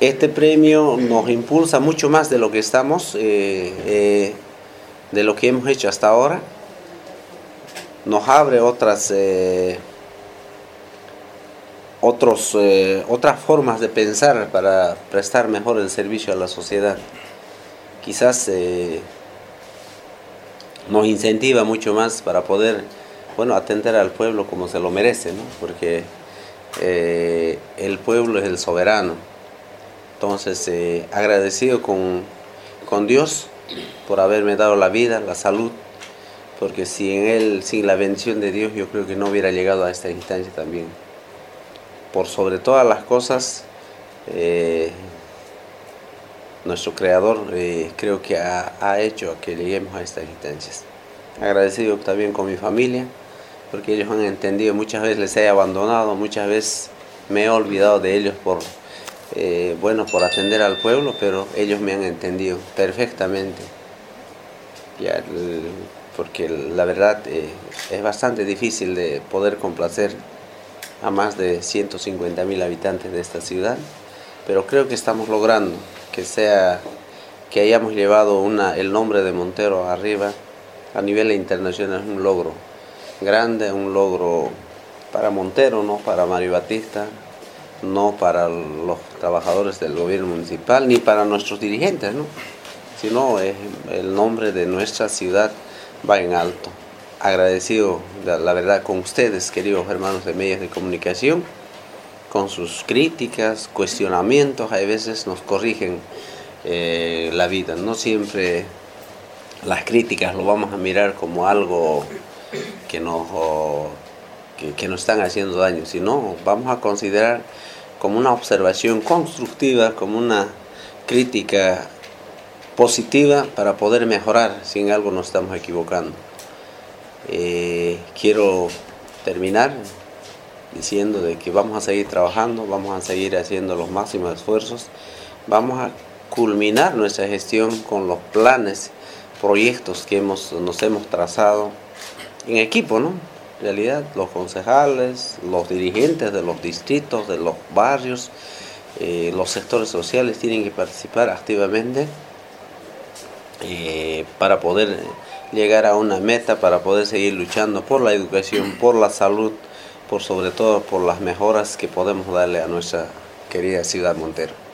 Este premio nos impulsa mucho más de lo que estamos, eh, eh, de lo que hemos hecho hasta ahora. Nos abre otras, eh, otros, otras formas de pensar para prestar mejor el servicio a la sociedad. Quizás nos incentiva mucho más para poder bueno, atender al pueblo como se lo merece, ¿no? porque el pueblo es el soberano entonces, eh, agradecido con, Dios por haberme dado la vida, la salud, porque sin Él, sin la bendición de Dios, yo creo que no hubiera llegado a esta instancia también. Por sobre todas las cosas, eh, nuestro Creador eh, creo que ha, ha, hecho que lleguemos a estas instancias. Agradecido también con mi familia, porque ellos han entendido, muchas veces les he abandonado, muchas veces me he olvidado de ellos por eh, bueno, por atender al pueblo, pero ellos me han entendido perfectamente. Ya, porque la verdad eh, es bastante difícil de poder complacer a más de 150 mil habitantes de esta ciudad, pero creo que estamos logrando que sea que hayamos llevado una, el nombre de Montero arriba a nivel internacional es un logro grande, un logro para Montero, no para Mario Batista, no para los trabajadores del gobierno municipal ni para nuestros dirigentes, ¿no? sino el nombre de nuestra ciudad va en alto. Agradecido, la verdad, con ustedes, queridos hermanos de medios de comunicación, con sus críticas, cuestionamientos, a veces nos corrigen eh, la vida. No siempre las críticas lo vamos a mirar como algo que nos que, nos están haciendo daño, sino vamos a considerar como una observación constructiva, como una crítica positiva para poder mejorar si en algo nos estamos equivocando. Eh, quiero terminar diciendo de que vamos a seguir trabajando, vamos a seguir haciendo los máximos esfuerzos, vamos a culminar nuestra gestión con los planes, proyectos que hemos, nos hemos trazado en equipo, ¿no? Realidad los concejales, los dirigentes de los distritos, de los barrios, eh, los sectores sociales tienen que participar activamente eh, para poder llegar a una meta, para poder seguir luchando por la educación, por la salud, por sobre todo por las mejoras que podemos darle a nuestra querida ciudad Montero.